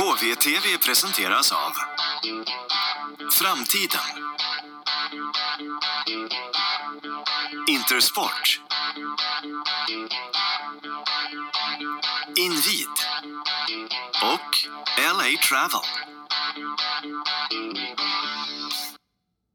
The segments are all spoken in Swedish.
HVTV presenteras av Framtiden Intersport Invid och LA Travel.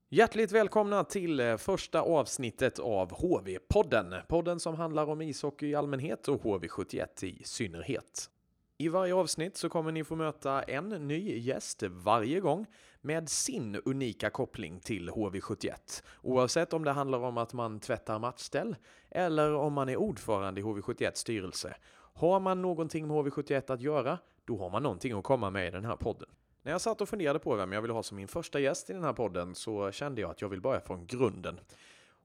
Hjärtligt välkomna till eh, första avsnittet av HV-podden. Podden som handlar om ishockey i allmänhet och HV71 i synnerhet. I varje avsnitt så kommer ni få möta en ny gäst varje gång med sin unika koppling till HV71. Oavsett om det handlar om att man tvättar matchställ eller om man är ordförande i HV71 styrelse. Har man någonting med HV71 att göra, då har man någonting att komma med i den här podden. När jag satt och funderade på vem jag ville ha som min första gäst i den här podden så kände jag att jag vill börja från grunden.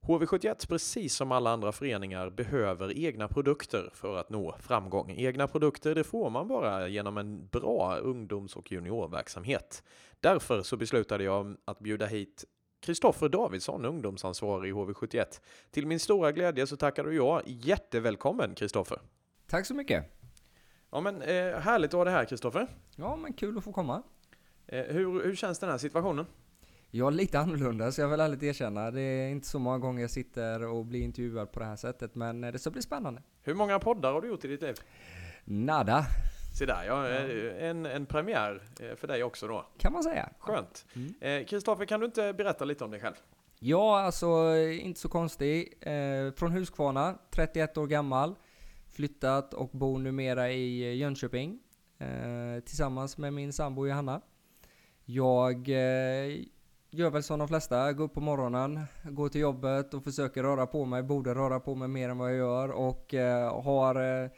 HV71, precis som alla andra föreningar, behöver egna produkter för att nå framgång. Egna produkter, det får man bara genom en bra ungdoms och juniorverksamhet. Därför så beslutade jag att bjuda hit Kristoffer Davidsson, ungdomsansvarig i HV71. Till min stora glädje så tackade jag jättevälkommen Kristoffer. Tack så mycket. Ja men eh, härligt att ha det här Kristoffer. Ja, men kul att få komma. Eh, hur, hur känns den här situationen? Jag är lite annorlunda, så jag vill ärligt erkänna. Det är inte så många gånger jag sitter och blir intervjuad på det här sättet, men det ska bli spännande. Hur många poddar har du gjort i ditt liv? Nada, Se där, ja, eh, en, en premiär eh, för dig också då. kan man säga. Skönt. Mm. Eh, Kristoffer, kan du inte berätta lite om dig själv? Ja, alltså inte så konstig. Eh, från Huskvarna, 31 år gammal. Flyttat och bor numera i Jönköping. Eh, tillsammans med min sambo Johanna. Jag eh, gör väl som de flesta, går upp på morgonen, går till jobbet och försöker röra på mig, borde röra på mig mer än vad jag gör och eh, har eh,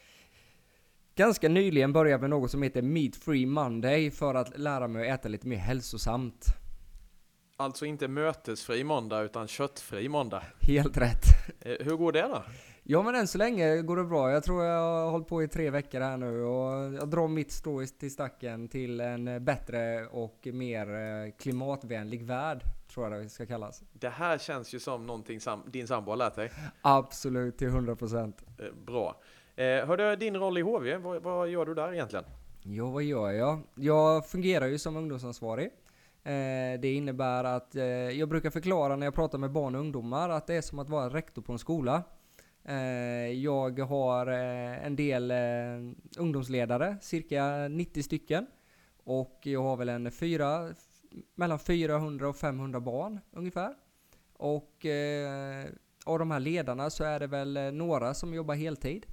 ganska nyligen börjat med något som heter Meat Free Monday för att lära mig att äta lite mer hälsosamt. Alltså inte mötesfri måndag utan köttfri måndag. Helt rätt. Eh, hur går det då? Ja men än så länge går det bra. Jag tror jag har hållit på i tre veckor här nu och jag drar mitt strå till stacken till en bättre och mer eh, klimatvänlig värld. Tror jag det ska kallas. Det här känns ju som någonting sam din sambo har lärt dig. Absolut till 100%. Eh, bra. Eh, hörde din roll i HV, vad, vad gör du där egentligen? Ja, vad gör jag? Jag fungerar ju som ungdomsansvarig. Eh, det innebär att eh, jag brukar förklara när jag pratar med barn och ungdomar att det är som att vara rektor på en skola. Eh, jag har eh, en del eh, ungdomsledare, cirka 90 stycken. Och jag har väl en fyra, mellan 400 och 500 barn ungefär. Och eh, av de här ledarna så är det väl eh, några som jobbar heltid.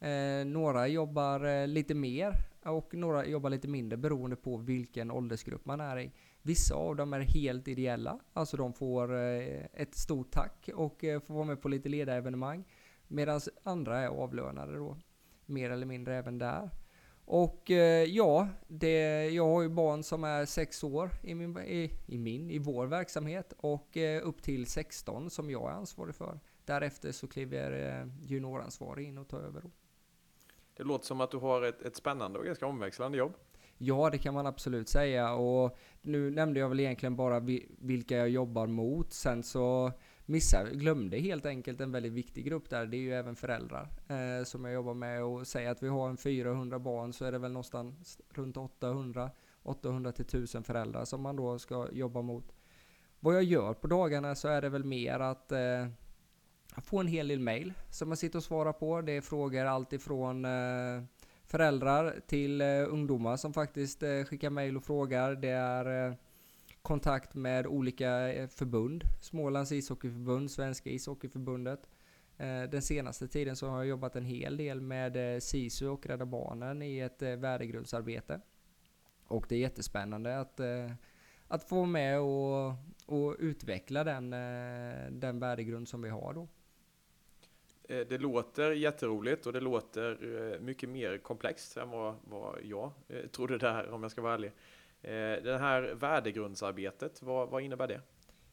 Eh, några jobbar eh, lite mer och några jobbar lite mindre beroende på vilken åldersgrupp man är i. Vissa av dem är helt ideella, alltså de får eh, ett stort tack och eh, får vara med på lite ledarevenemang. Medan andra är avlönade då, mer eller mindre även där. Och eh, ja, det, jag har ju barn som är sex år i min, i, i min, i vår verksamhet och eh, upp till 16 som jag är ansvarig för. Därefter så kliver eh, junioransvarig in och tar över då. Det låter som att du har ett, ett spännande och ganska omväxlande jobb. Ja, det kan man absolut säga. Och nu nämnde jag väl egentligen bara vi- vilka jag jobbar mot. Sen så missar, glömde helt enkelt en väldigt viktig grupp där. Det är ju även föräldrar eh, som jag jobbar med. Och säger att vi har en 400 barn så är det väl någonstans runt 800, 800 till 1000 föräldrar som man då ska jobba mot. Vad jag gör på dagarna så är det väl mer att eh, få en hel del mail som jag sitter och svarar på. Det är frågor alltifrån eh, föräldrar till eh, ungdomar som faktiskt eh, skickar mail och frågar. Det är eh, kontakt med olika eh, förbund. Smålands ishockeyförbund, Svenska ishockeyförbundet. Eh, den senaste tiden så har jag jobbat en hel del med eh, SISU och Rädda Barnen i ett värdegrundsarbete. Och det är jättespännande att, att få vara med och, och utveckla den, den värdegrund som vi har då. Det låter jätteroligt och det låter mycket mer komplext än vad, vad jag trodde det här om jag ska vara ärlig. Eh, det här värdegrundsarbetet, vad, vad innebär det?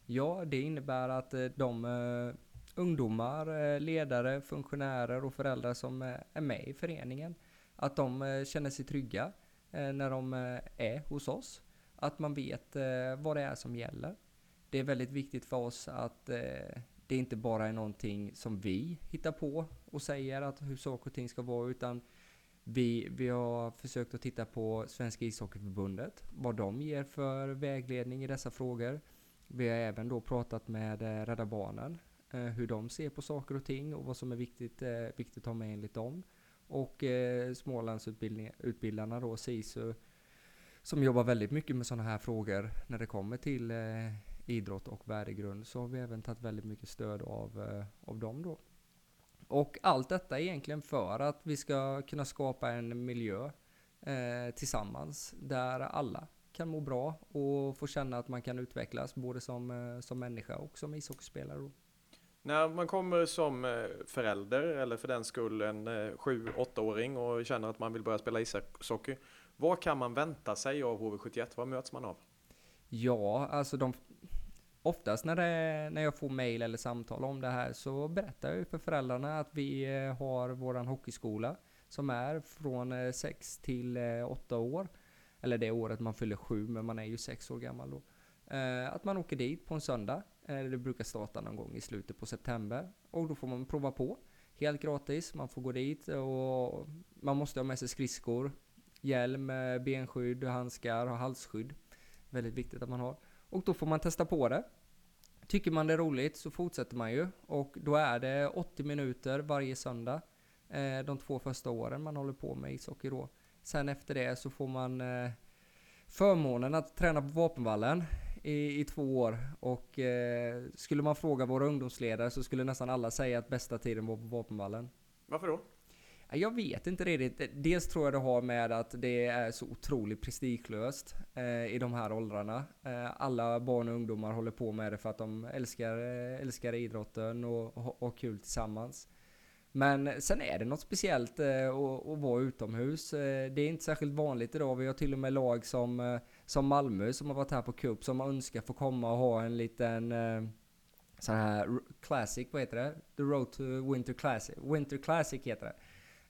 Ja, det innebär att eh, de eh, ungdomar, ledare, funktionärer och föräldrar som är med i föreningen, att de känner sig trygga när de är hos oss. Att man vet vad det är som gäller. Det är väldigt viktigt för oss att det inte bara är någonting som vi hittar på och säger att hur saker och ting ska vara, utan vi, vi har försökt att titta på Svenska ishockeyförbundet, vad de ger för vägledning i dessa frågor. Vi har även då pratat med eh, Rädda Barnen, eh, hur de ser på saker och ting och vad som är viktigt, eh, viktigt att ha med enligt dem. Och eh, Smålandsutbildarna då, SISU, som jobbar väldigt mycket med sådana här frågor när det kommer till eh, idrott och värdegrund, så har vi även tagit väldigt mycket stöd av, eh, av dem då. Och allt detta är egentligen för att vi ska kunna skapa en miljö eh, tillsammans där alla kan må bra och få känna att man kan utvecklas både som, eh, som människa och som ishockeyspelare. När man kommer som eh, förälder eller för den skull en 7-8-åring och känner att man vill börja spela ishockey. Vad kan man vänta sig av HV71? Vad möts man av? Ja, alltså de, oftast när, det, när jag får mail eller samtal om det här så berättar jag för föräldrarna att vi eh, har våran hockeyskola som är från eh, 6 till eh, 8 år. Eller det året man fyller 7, men man är ju 6 år gammal då. Att man åker dit på en söndag. Det brukar starta någon gång i slutet på september. Och då får man prova på. Helt gratis. Man får gå dit och man måste ha med sig skridskor, hjälm, benskydd, handskar och halsskydd. Väldigt viktigt att man har. Och då får man testa på det. Tycker man det är roligt så fortsätter man ju. Och då är det 80 minuter varje söndag. Eh, de två första åren man håller på med ishockey då. Sen efter det så får man eh, förmånen att träna på Vapenvallen i, i två år. Och eh, skulle man fråga våra ungdomsledare så skulle nästan alla säga att bästa tiden var på Vapenvallen. Varför då? Jag vet inte riktigt. Dels tror jag det har med att det är så otroligt prestigelöst eh, i de här åldrarna. Eh, alla barn och ungdomar håller på med det för att de älskar, eh, älskar idrotten och, och, och kul tillsammans. Men sen är det något speciellt eh, att, att vara utomhus. Eh, det är inte särskilt vanligt idag. Vi har till och med lag som, eh, som Malmö som har varit här på cup som önskar få komma och ha en liten eh, sån här classic, vad heter det? The Road to Winter Classic. Winter Classic heter det.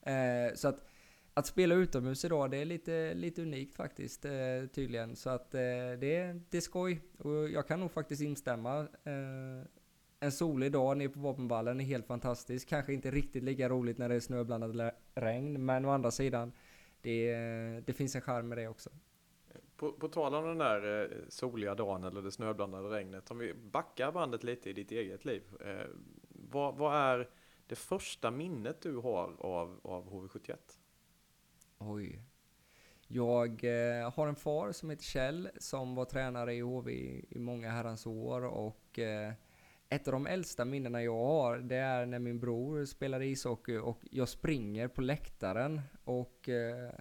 Eh, så att, att spela utomhus idag, det är lite, lite unikt faktiskt, eh, tydligen. Så att eh, det, det är skoj. Och jag kan nog faktiskt instämma. Eh, en solig dag nere på vapenballen är helt fantastisk. Kanske inte riktigt lika roligt när det är snöblandat regn, men å andra sidan, det, det finns en charm med det också. På, på tal om den där eh, soliga dagen eller det snöblandade regnet, om vi backar bandet lite i ditt eget liv. Eh, vad, vad är det första minnet du har av, av HV71? Oj. Jag eh, har en far som heter Kjell som var tränare i HV i, i många herrans år och eh, ett av de äldsta minnena jag har det är när min bror spelade ishockey och jag springer på läktaren och eh,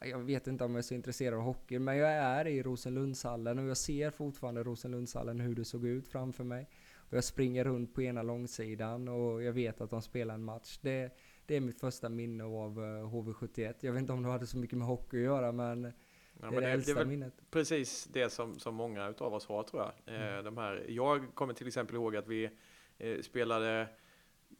jag vet inte om jag är så intresserad av hockey men jag är i Rosenlundshallen och jag ser fortfarande Rosenlundshallen hur det såg ut framför mig. Och jag springer runt på ena långsidan och jag vet att de spelar en match. Det, det är mitt första minne av HV71. Eh, jag vet inte om det hade så mycket med hockey att göra men ja, det är det, det äldsta det är minnet. Precis det som, som många utav oss har tror jag. Eh, mm. De här, jag kommer till exempel ihåg att vi eh, spelade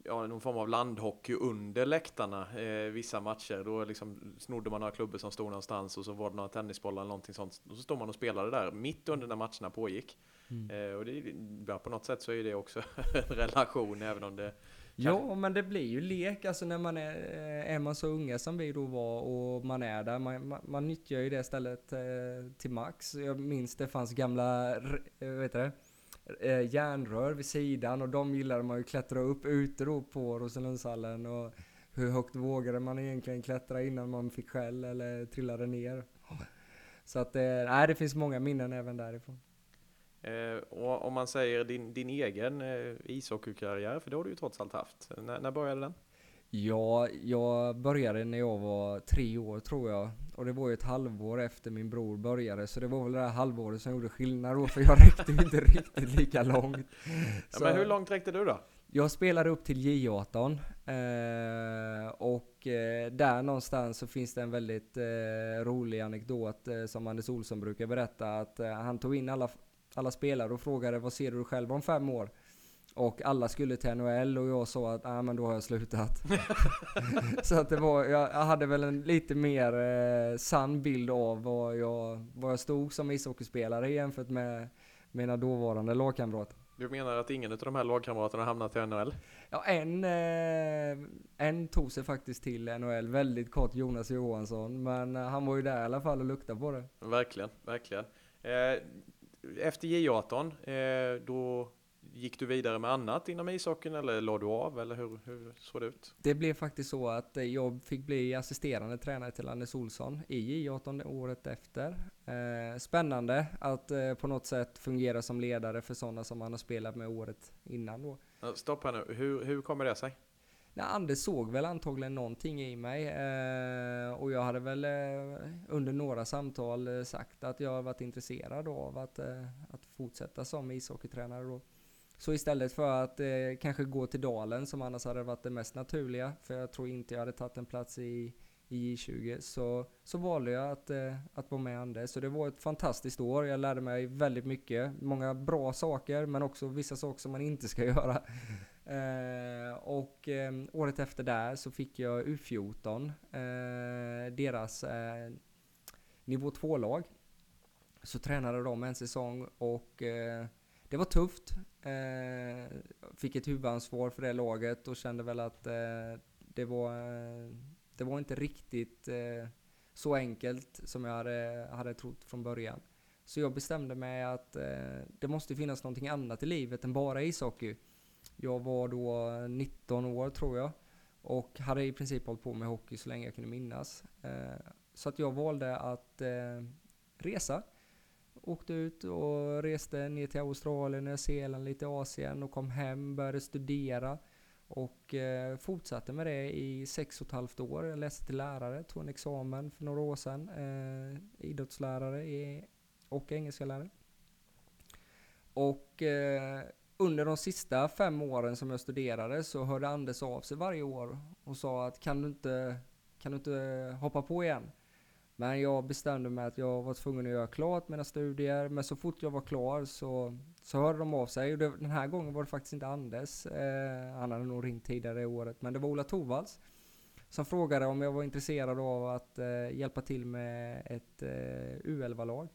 ja, någon form av landhockey under läktarna eh, vissa matcher. Då liksom snodde man några klubbor som stod någonstans och så var det några tennisbollar eller någonting sånt. Och så stod man och spelade där mitt under när matcherna pågick. Mm. Eh, och det, på något sätt så är det också en relation även om det Ja, men det blir ju lek alltså när man är, eh, är man så unga som vi då var och man är där. Man, man, man nyttjar ju det stället eh, till max. Jag minns det fanns gamla, eh, vet det, eh, järnrör vid sidan och de gillade man ju klättra upp ute då på Rosenlundshallen. Och hur högt vågade man egentligen klättra innan man fick skäll eller trillade ner? Så att, eh, nej, det finns många minnen även därifrån. Eh, och om man säger din, din egen eh, ishockeykarriär, för det har du ju trots allt haft. N när började den? Ja, jag började när jag var tre år tror jag. Och det var ju ett halvår efter min bror började, så det var väl det här halvåret som gjorde skillnad då, för jag räckte ju inte riktigt lika långt. Ja, men hur långt räckte du då? Jag spelade upp till J18 eh, och eh, där någonstans så finns det en väldigt eh, rolig anekdot eh, som Anders Olsson brukar berätta att eh, han tog in alla alla spelare och frågade vad ser du själv om fem år? Och alla skulle till NHL och jag sa att ah, men då har jag slutat. så att det var, jag hade väl en lite mer eh, sann bild av vad jag, vad jag stod som ishockeyspelare jämfört med mina dåvarande lagkamrater. Du menar att ingen av de här lagkamraterna hamnat i NHL? Ja, en, eh, en tog sig faktiskt till NHL väldigt kort, Jonas Johansson. Men eh, han var ju där i alla fall och luktade på det. Verkligen, verkligen. Eh, efter J18, eh, då gick du vidare med annat inom ishockeyn eller la du av eller hur, hur såg det ut? Det blev faktiskt så att jag fick bli assisterande tränare till Anders Olsson i J18 året efter. Eh, spännande att eh, på något sätt fungera som ledare för sådana som man har spelat med året innan då. Stopp här nu, hur, hur kommer det sig? Nej, Anders såg väl antagligen någonting i mig eh, och jag hade väl eh, under några samtal eh, sagt att jag varit intresserad av att, eh, att fortsätta som ishockeytränare då. Så istället för att eh, kanske gå till Dalen som annars hade varit det mest naturliga, för jag tror inte jag hade tagit en plats i, i J20, så, så valde jag att, eh, att vara med Anders. Så det var ett fantastiskt år, jag lärde mig väldigt mycket. Många bra saker, men också vissa saker som man inte ska göra. Eh, och eh, året efter där så fick jag U14, eh, deras eh, nivå 2-lag. Så tränade de en säsong och eh, det var tufft. Eh, fick ett huvudansvar för det laget och kände väl att eh, det, var, eh, det var inte riktigt eh, så enkelt som jag hade, hade trott från början. Så jag bestämde mig att det måste finnas någonting annat i livet än bara ishockey. Jag var då 19 år tror jag och hade i princip hållit på med hockey så länge jag kunde minnas. Eh, så att jag valde att eh, resa. Åkte ut och reste ner till Australien, Nya Zeeland, lite Asien och kom hem, började studera och eh, fortsatte med det i sex och ett halvt år. Jag läste till lärare, tog en examen för några år sedan. Eh, idrottslärare och engelska lärare. Och eh, under de sista fem åren som jag studerade så hörde Anders av sig varje år och sa att kan du inte, kan du inte hoppa på igen? Men jag bestämde mig att jag var tvungen att göra klart mina studier, men så fort jag var klar så, så hörde de av sig. Och det, den här gången var det faktiskt inte Anders, eh, han hade nog ringt tidigare i året, men det var Ola Torvalds som frågade om jag var intresserad av att eh, hjälpa till med ett eh, U11-lag.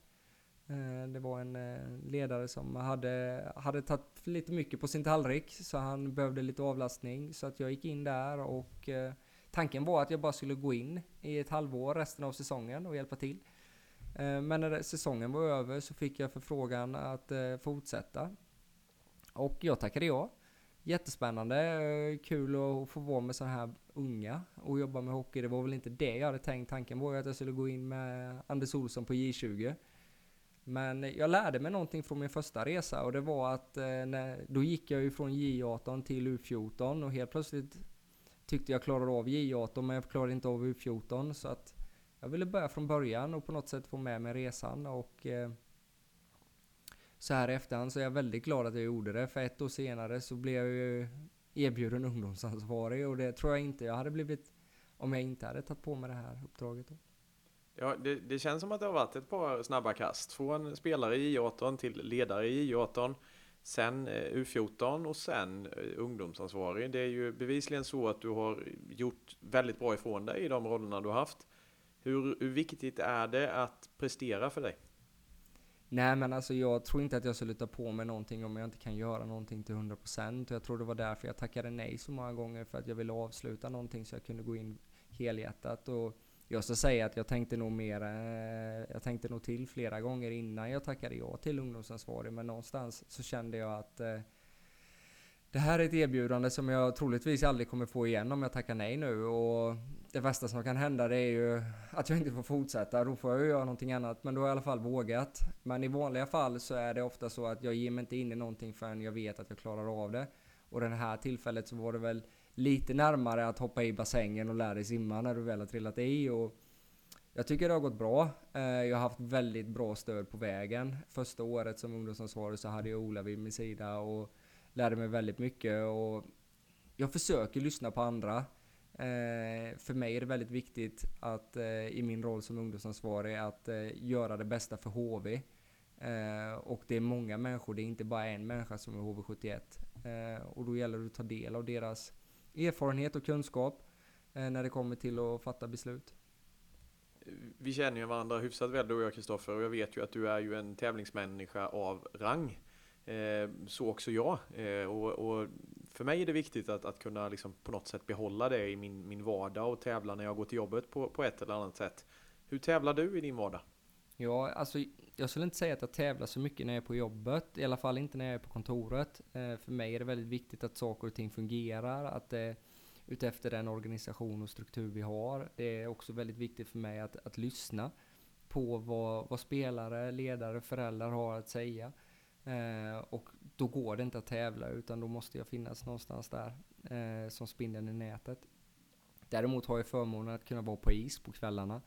Eh, det var en eh, ledare som hade, hade tagit lite mycket på sin tallrik så han behövde lite avlastning. Så att jag gick in där och eh, tanken var att jag bara skulle gå in i ett halvår resten av säsongen och hjälpa till. Eh, men när säsongen var över så fick jag förfrågan att eh, fortsätta. Och jag tackade ja. Jättespännande, eh, kul att få vara med sådana här unga och jobba med hockey. Det var väl inte det jag hade tänkt. Tanken var ju att jag skulle gå in med Anders Olsson på J20. Men jag lärde mig någonting från min första resa och det var att när, då gick jag ju från J18 till U14 och helt plötsligt tyckte jag klarade av J18 men jag klarade inte av U14 så att jag ville börja från början och på något sätt få med mig resan och eh, så här i efterhand så är jag väldigt glad att jag gjorde det för ett år senare så blev jag ju erbjuden ungdomsansvarig och det tror jag inte jag hade blivit om jag inte hade tagit på mig det här uppdraget. Då. Ja, det, det, känns som att det har varit ett par snabba kast. Från spelare i J18 till ledare i J18. Sen eh, U14 och sen eh, ungdomsansvarig. Det är ju bevisligen så att du har gjort väldigt bra ifrån dig i de rollerna du har haft. Hur, hur viktigt är det att prestera för dig? Nej men alltså jag tror inte att jag skulle ta på mig någonting om jag inte kan göra någonting till 100% och jag tror det var därför jag tackade nej så många gånger för att jag ville avsluta någonting så jag kunde gå in helhjärtat och jag ska säga att jag tänkte nog mer, eh, jag tänkte nog till flera gånger innan jag tackade ja till ungdomsansvarig, men någonstans så kände jag att eh, det här är ett erbjudande som jag troligtvis aldrig kommer få igen om jag tackar nej nu och det värsta som kan hända det är ju att jag inte får fortsätta. Då får jag ju göra någonting annat, men då har jag i alla fall vågat. Men i vanliga fall så är det ofta så att jag ger mig inte in i någonting förrän jag vet att jag klarar av det. Och det här tillfället så var det väl lite närmare att hoppa i bassängen och lära dig simma när du väl har trillat i. Och jag tycker det har gått bra. Eh, jag har haft väldigt bra stöd på vägen. Första året som ungdomsansvarig så hade jag Ola vid min sida och lärde mig väldigt mycket. Och jag försöker lyssna på andra. Eh, för mig är det väldigt viktigt att eh, i min roll som ungdomsansvarig att göra det bästa för HV. Och det är många människor, det är inte bara en människa som är HV71. Och då gäller det att ta del av deras erfarenhet och kunskap eh, när det kommer till att fatta beslut. Vi känner ju varandra hyfsat väl du och jag Kristoffer och jag vet ju att du är ju en tävlingsmänniska av rang. Eh, så också jag. Eh, och, för mig är det viktigt att, att kunna liksom på något sätt behålla det i min, min vardag och tävla när jag går till jobbet på, på ett eller annat sätt. Hur tävlar du i din vardag? Ja, alltså jag skulle inte säga att jag tävlar så mycket när jag är på jobbet, i alla fall inte när jag är på kontoret. Eh, för mig är det väldigt viktigt att saker och ting fungerar, att det är utefter den organisation och struktur vi har. Det är också väldigt viktigt för mig att, att lyssna på vad, vad spelare, ledare, föräldrar har att säga. Eh, och då går det inte att tävla utan då måste jag finnas någonstans där eh, som spindeln i nätet. Däremot har jag förmånen att kunna vara på is på kvällarna.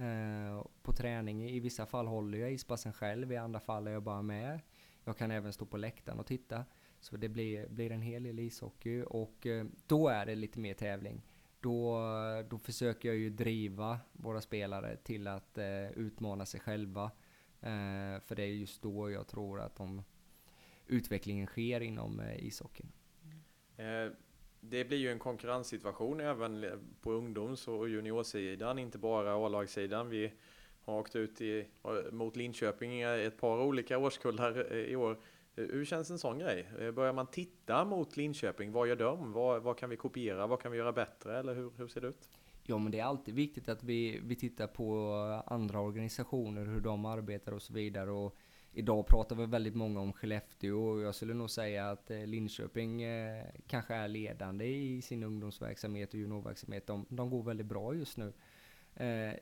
Eh, på träning, i vissa fall håller jag ispassen själv, i andra fall är jag bara med. Jag kan även stå på läktaren och titta. Så det blir, blir en hel del ishockey och eh, då är det lite mer tävling. Då, då försöker jag ju driva våra spelare till att eh, utmana sig själva. Eh, för det är just då jag tror att de, utvecklingen sker inom eh, ishockeyn. Mm det blir ju en konkurrenssituation även på ungdoms och juniorsidan, inte bara A-lagssidan. Vi har åkt ut i, eh, mot Linköping i ett par olika årskullar eh, i år. Eh, hur känns en sån grej? Börjar man titta mot Linköping? Vad gör de? Vad, vad kan vi kopiera? Vad kan vi göra bättre? Eller hur, hur ser det ut? Ja, men det är alltid viktigt att vi, vi tittar på andra organisationer, hur de arbetar och så vidare. Och idag pratar vi väldigt många om Skellefteå och jag skulle nog säga att eh, Linköping eh, kanske är ledande i sin ungdomsverksamhet och juniorverksamhet. De, de går väldigt bra just nu. Eh,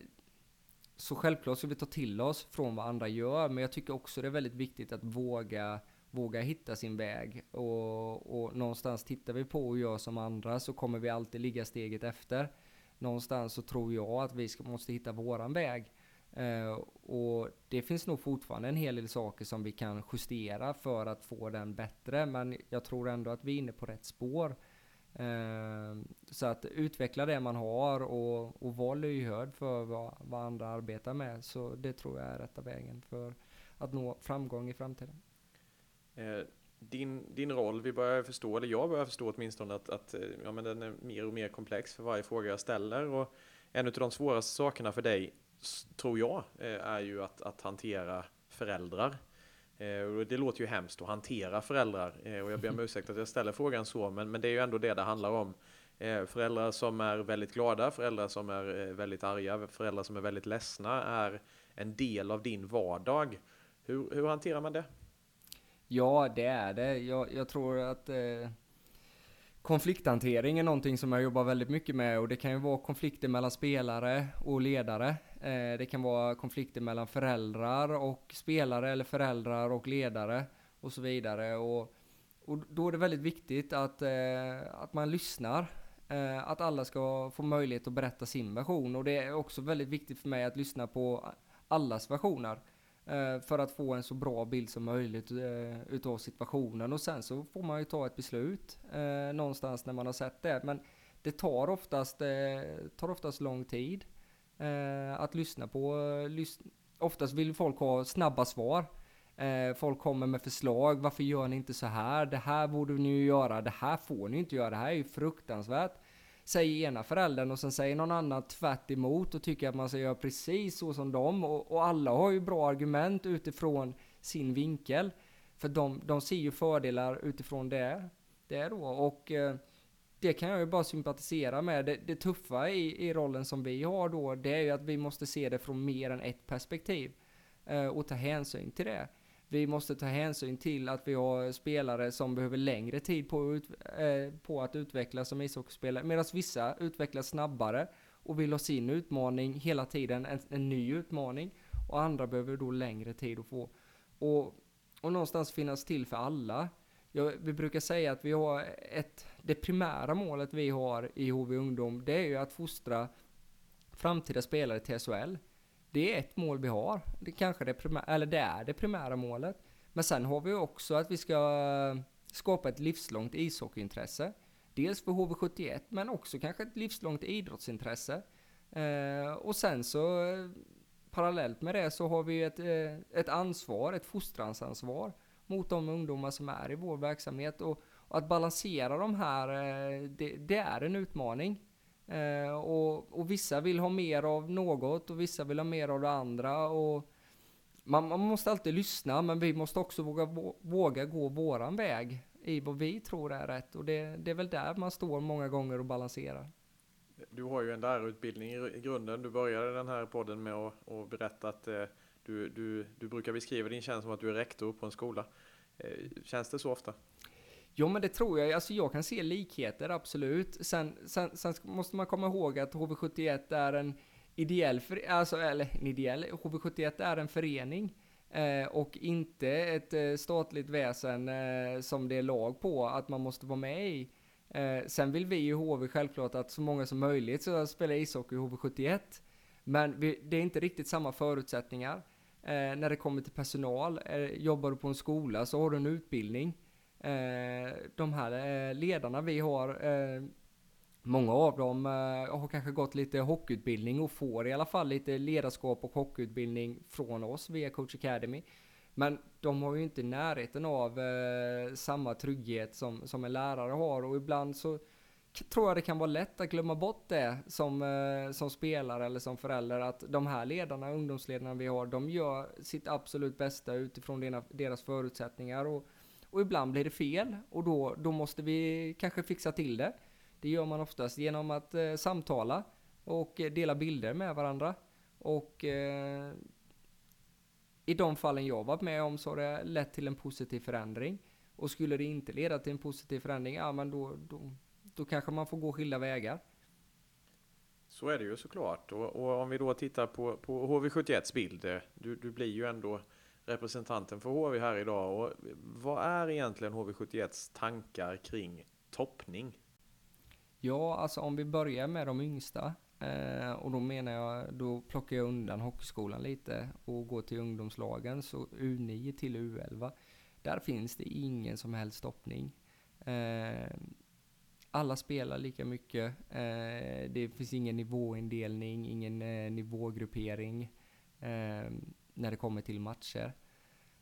så självklart ska vi ta till oss från vad andra gör, men jag tycker också det är väldigt viktigt att våga våga hitta sin väg. Och, och någonstans tittar vi på och gör som andra så kommer vi alltid ligga steget efter. Någonstans så tror jag att vi ska, måste hitta våran väg. Eh, och det finns nog fortfarande en hel del saker som vi kan justera för att få den bättre. Men jag tror ändå att vi är inne på rätt spår. Eh, så att utveckla det man har och, och vara lyhörd för vad, vad andra arbetar med. Så det tror jag är rätta vägen för att nå framgång i framtiden. Eh, din, din roll, vi börjar förstå, eller jag börjar förstå åtminstone att, att eh, ja, men den är mer och mer komplex för varje fråga jag ställer. Och en av de svåraste sakerna för dig, tror jag, eh, är ju att, att hantera föräldrar. Och det låter ju hemskt att hantera föräldrar och jag ber om ursäkt att jag ställer frågan så, men, men det är ju ändå det det handlar om. Föräldrar som är väldigt glada, föräldrar som är väldigt arga, föräldrar som är väldigt ledsna är en del av din vardag. Hur, hur hanterar man det? Ja, det är det. Jag, jag tror att eh, konflikthantering är någonting som jag jobbar väldigt mycket med och det kan ju vara konflikter mellan spelare och ledare. Eh, det kan vara konflikter mellan föräldrar och spelare eller föräldrar och ledare och så vidare. Och, och då är det väldigt viktigt att, eh, att man lyssnar. Eh, att alla ska få möjlighet att berätta sin version och det är också väldigt viktigt för mig att lyssna på allas versioner. Eh, för att få en så bra bild som möjligt eh, utav situationen och sen så får man ju ta ett beslut eh, någonstans när man har sett det. Men det tar oftast, tar oftast lång tid att lyssna på. Oftast vill folk ha snabba svar. Folk kommer med förslag. Varför gör ni inte så här? Det här borde ni ju göra. Det här får ni inte göra. Det här är ju fruktansvärt säger ena föräldern och sen säger någon annan tvärt emot och tycker att man ska göra precis så som dem. Och, och alla har ju bra argument utifrån sin vinkel. För de, de ser ju fördelar utifrån det, det då. Och eh, det kan jag ju bara sympatisera med. Det, det tuffa i, i rollen som vi har då, det är ju att vi måste se det från mer än ett perspektiv. Eh, och ta hänsyn till det vi måste ta hänsyn till att vi har spelare som behöver längre tid på, ut, eh, på att utvecklas som ishockeyspelare, medan vissa utvecklas snabbare och vill ha sin utmaning hela tiden, en, en ny utmaning, och andra behöver då längre tid att få. Och, och någonstans finnas till för alla. Jag, vi brukar säga att vi har ett, det primära målet vi har i HV Ungdom, det är ju att fostra framtida spelare till SHL. Det är ett mål vi har. Det kanske det primära, eller det är det primära målet. Men sen har vi också att vi ska skapa ett livslångt ishockeyintresse. Dels för HV71 men också kanske ett livslångt idrottsintresse. Eh, och sen så parallellt med det så har vi ett, eh, ett ansvar, ett fostransansvar mot de ungdomar som är i vår verksamhet. Och, och att balansera de här, eh, det, det, är en utmaning. Eh, och, och, vissa vill ha mer av något och vissa vill ha mer av det andra. Och, man, man måste alltid lyssna, men vi måste också våga, våga gå våran väg i vad vi tror är rätt. Och det, det är väl där man står många gånger och balanserar. Du har ju en lärarutbildning i grunden. Du började den här podden med att, att berätta att eh, du, du, du brukar beskriva din tjänst som att du är rektor på en skola. Eh, känns det så ofta? Jo men det tror jag, alltså jag kan se likheter absolut. Sen, sen, sen måste man komma ihåg att HV71 är en ideell, för, alltså, eller en ideell, HV71 är en förening. Eh, och inte ett eh, statligt väsen eh, som det är lag på att man måste vara med i. Eh, sen vill vi i HV självklart att så många som möjligt ska spela ishockey i HV71. Men vi, det är inte riktigt samma förutsättningar. Eh, när det kommer till personal, eh, jobbar du på en skola så har du en utbildning. Eh, de här eh, ledarna vi har eh, Många av dem har kanske gått lite hockeyutbildning och får i alla fall lite ledarskap och hockeyutbildning från oss via Coach Academy. Men de har ju inte närheten av samma trygghet som, som en lärare har. Och ibland så tror jag det kan vara lätt att glömma bort det som, som spelare eller som förälder. Att de här ledarna, ungdomsledarna vi har, de gör sitt absolut bästa utifrån deras förutsättningar. Och, och ibland blir det fel och då, då måste vi kanske fixa till det. Det gör man oftast genom att eh, samtala och eh, dela bilder med varandra. Och eh, i de fallen jag varit med om så har det lett till en positiv förändring. Och skulle det inte leda till en positiv förändring, ja men då, då, då kanske man får gå skilda vägar. Så är det ju såklart. Och, och om vi då tittar på, på HV71s bild. Eh, du, du blir ju ändå representanten för HV här idag. Och vad är egentligen HV71s tankar kring toppning? Ja, alltså om vi börjar med de yngsta. Eh, och då menar jag, då plockar jag undan hockeyskolan lite och går till ungdomslagen. Så U9 till U11. Där finns det ingen som helst toppning. Eh, alla spelar lika mycket. Eh, det finns ingen nivåindelning, ingen eh, nivågruppering eh, när det kommer till matcher.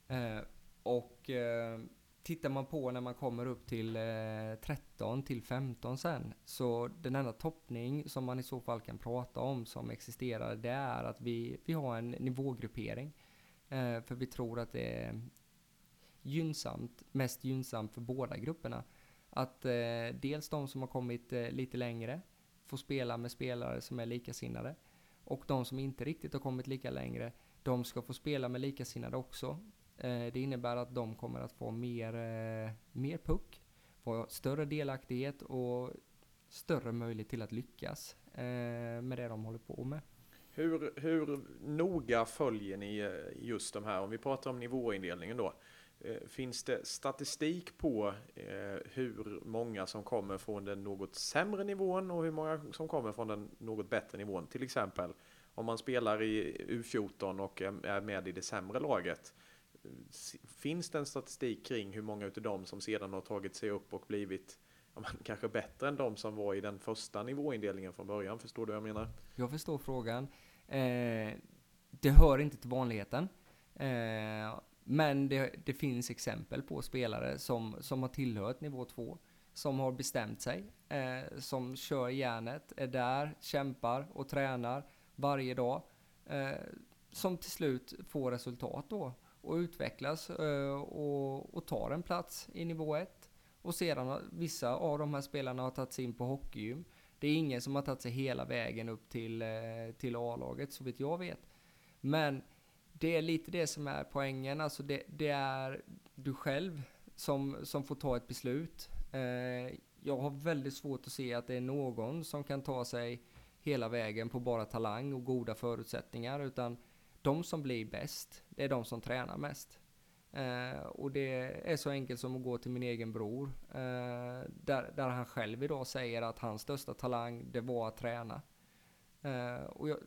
Eh, och eh, tittar man på när man kommer upp till eh, 13 till 15 sen, så den enda toppning som man i så fall kan prata om som existerar, det är att vi, vi har en nivågruppering. Eh, för vi tror att det är gynnsamt, mest gynnsamt för båda grupperna. Att eh, dels de som har kommit eh, lite längre får spela med spelare som är likasinnade. Och de som inte riktigt har kommit lika längre, de ska få spela med likasinnade också. Eh, det innebär att de kommer att få mer, eh, mer puck, få större delaktighet och större möjlighet till att lyckas eh, med det de håller på med. Hur, hur noga följer ni just de här, om vi pratar om nivåindelningen då, Finns det statistik på hur många som kommer från den något sämre nivån och hur många som kommer från den något bättre nivån? Till exempel om man spelar i U14 och är med i det sämre laget. Finns det en statistik kring hur många av dem som sedan har tagit sig upp och blivit ja, kanske bättre än de som var i den första nivåindelningen från början? Förstår du vad jag menar? Jag förstår frågan. Eh, det hör inte till vanligheten. Eh, men det, det, finns exempel på spelare som, som har tillhört nivå 2, som har bestämt sig, eh, som kör järnet, är där, kämpar och tränar varje dag, eh, som till slut får resultat då och utvecklas eh, och, och tar en plats i nivå 1. Och sedan har vissa av de här spelarna har tagit sig in på hockeygym. Det är ingen som har tagit sig hela vägen upp till, eh, till A-laget så vitt jag vet. Men det är lite det som är poängen, alltså det, det är du själv som, som får ta ett beslut. Eh, jag har väldigt svårt att se att det är någon som kan ta sig hela vägen på bara talang och goda förutsättningar, utan de som blir bäst, det är de som tränar mest. Eh, och det är så enkelt som att gå till min egen bror, eh, där, där han själv idag säger att hans största talang, det var att träna. Eh, och jag,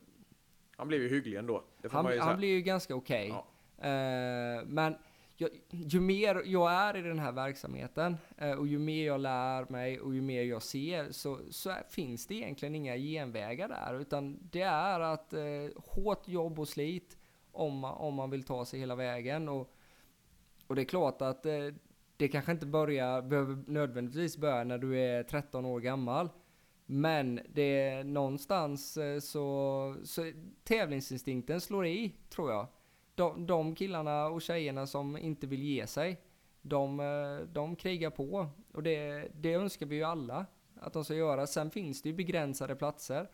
han blev ju hygglig ändå. han, han blev ju ganska okej. Okay. Ja. Eh, men jag, ju mer jag är i den här verksamheten eh, och ju mer jag lär mig och ju mer jag ser så, så är, finns det egentligen inga genvägar där. Utan det är att eh, hårt jobb och slit om, om man vill ta sig hela vägen. Och, och det är klart att eh, det kanske inte börjar, behöver nödvändigtvis börja när du är 13 år gammal. Men det är någonstans eh, så, så tävlingsinstinkten slår i, tror jag de, de killarna och tjejerna som inte vill ge sig, de, eh, de krigar på. Och det, det önskar vi ju alla att de ska göra. Sen finns det ju begränsade platser.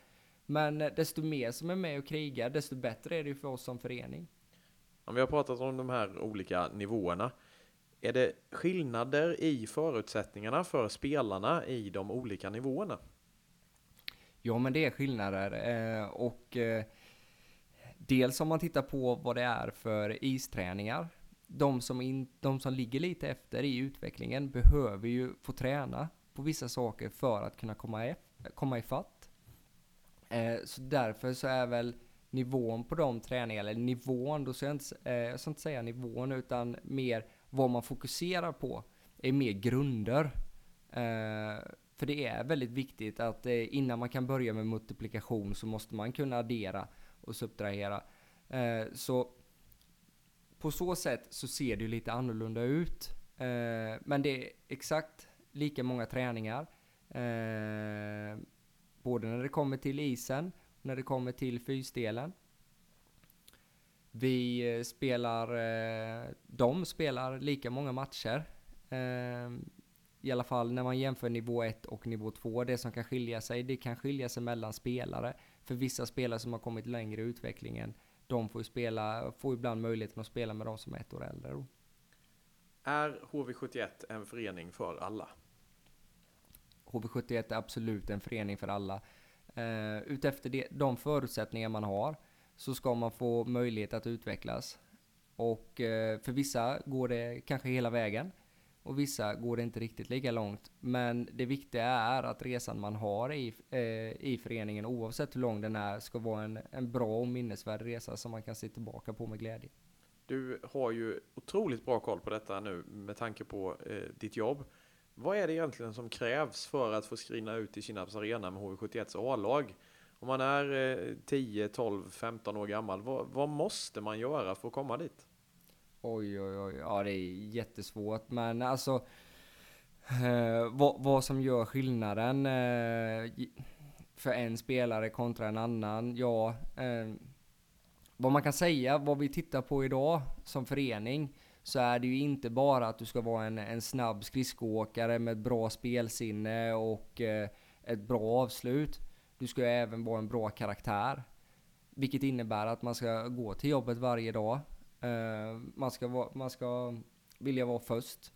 Men desto mer som är med och krigar, desto bättre är det ju för oss som förening. Om vi har pratat om de här olika nivåerna. Är det skillnader i förutsättningarna för spelarna i de olika nivåerna? Ja, men det är skillnader. Eh, och eh, dels om man tittar på vad det är för isträningar. De som, in, de som ligger lite efter i utvecklingen behöver ju få träna på vissa saker för att kunna komma, i, komma ifatt. Eh, så därför så är väl nivån på de träningarna, eller nivån, då ska jag inte, eh, jag ska inte säga nivån, utan mer vad man fokuserar på, är mer grunder. Eh, för det är väldigt viktigt att eh, innan man kan börja med multiplikation så måste man kunna addera och subtrahera. Eh, så på så sätt så ser det ju lite annorlunda ut. Eh, men det är exakt lika många träningar. Eh, både när det kommer till isen och när det kommer till fysdelen. Vi eh, spelar, eh, de spelar lika många matcher. Eh, I alla fall när man jämför nivå 1 och nivå 2. Det som kan skilja sig, det kan skilja sig mellan spelare. För vissa spelare som har kommit längre i utvecklingen, de får ju spela, får ibland möjligheten att spela med de som är ett år äldre. Då. Är HV71 en förening för alla? HV71 är absolut en förening för alla. Uh, utefter det, de förutsättningar man har så ska man få möjlighet att utvecklas. Och uh, för vissa går det kanske hela vägen och vissa går det inte riktigt lika långt. Men det viktiga är att resan man har i, eh, i föreningen, oavsett hur lång den är, ska vara en, en bra och minnesvärd resa som man kan se tillbaka på med glädje. Du har ju otroligt bra koll på detta nu med tanke på eh, ditt jobb. Vad är det egentligen som krävs för att få skrina ut i Kinnarps arena med HV71s A-lag? Om man är 10, 12, 15 år gammal, vad, vad, måste man göra för att komma dit? Oj, oj, oj, ja det är jättesvårt, men alltså eh, vad, vad, som gör skillnaden eh, för en spelare kontra en annan, ja, eh, vad man kan säga, vad vi tittar på idag som förening, så är det ju inte bara att du ska vara en, en snabb skridskoåkare med bra spelsinne och eh, ett bra avslut. Du ska ju även vara en bra karaktär. Vilket innebär att man ska gå till jobbet varje dag. Eh, man, ska vara, man ska vilja vara först.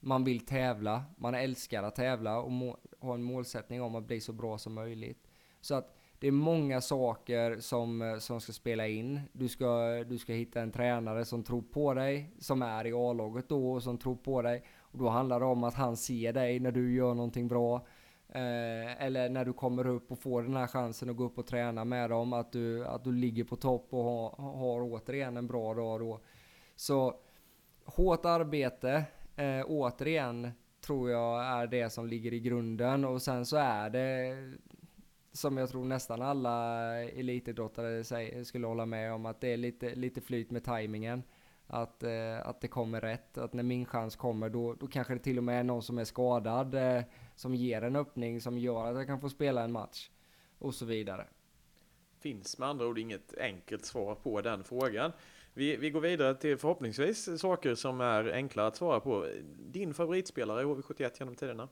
Man vill tävla, man älskar att tävla och må, ha en målsättning om att bli så bra som möjligt. Så att det är många saker som, eh, som ska spela in. Du ska, du ska hitta en tränare som tror på dig, som är i A-laget då och som tror på dig. Och då handlar det om att han ser dig när du gör någonting bra. Eh, eller när du kommer upp och får den här chansen att gå upp och träna med dem, att du, att du ligger på topp och har, har återigen en bra dag då. Så hårt arbete, eh, återigen, tror jag är det som ligger i grunden och sen så är det som jag tror nästan alla elitidrottare skulle hålla med om, att det är lite, lite flyt med tajmingen. Att, eh, att det kommer rätt, att när min chans kommer då, då kanske det till och med är någon som är skadad eh, som ger en öppning som gör att jag kan få spela en match och så vidare. Finns med andra ord inget enkelt svar på den frågan. Vi, vi går vidare till förhoppningsvis saker som är enklare att svara på. Din favoritspelare i HV71 genom tiderna?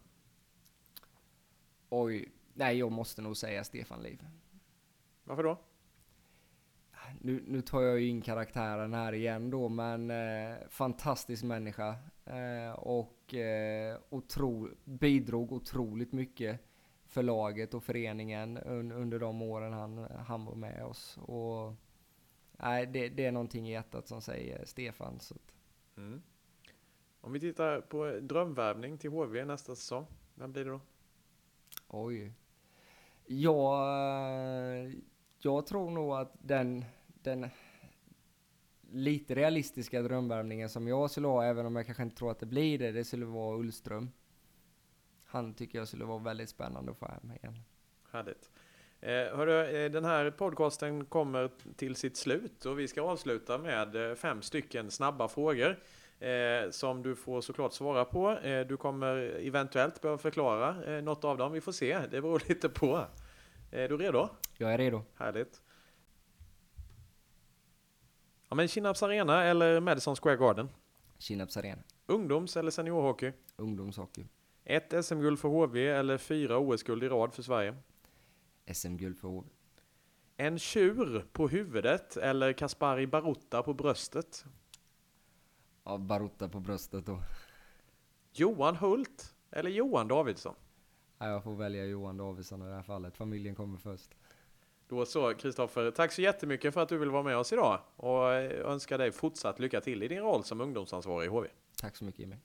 Oj, Nej, jag måste nog säga Stefan Liv. Varför då? Nu, nu tar jag ju in karaktären här igen då, men eh, fantastisk människa. Eh, och eh, otro, bidrog otroligt mycket för laget och föreningen un, under de åren han, han var med oss. Och, nej, det, det, är någonting i hjärtat som säger Stefan. Så mm. Om vi tittar på drömvärvning till HV nästa säsong, vem blir det då? Oj, jag, jag tror nog att den, den lite realistiska drömvärmningen som jag skulle ha, även om jag kanske inte tror att det blir det, det skulle vara Ullström. Han tycker jag skulle vara väldigt spännande att få hem igen. Härligt. Eh, hörru, eh, den här podcasten kommer till sitt slut och vi ska avsluta med eh, fem stycken snabba frågor eh, som du får såklart svara på. Eh, du kommer eventuellt behöva förklara eh, något av dem. Vi får se, det beror lite på. Är du redo? Jag är redo. Härligt. Ja, men Kinnarps Arena eller Madison Square Garden? Kinnarps Arena. Ungdoms eller seniorhockey? Ungdomshockey. Ett SM-guld för HV eller fyra OS-guld i rad för Sverige? SM-guld för HV. En tjur på huvudet eller Kaspari Barutta på bröstet? Ja, Barutta på bröstet då. Johan Hult eller Johan Davidsson? Ja, jag får välja Johan Davidsson i det här fallet. Familjen kommer först. Då så, Kristoffer. Tack så jättemycket för att du vill vara med oss idag och eh, önskar dig fortsatt lycka till i din roll som ungdomsansvarig i HV. Tack så mycket Jimmy.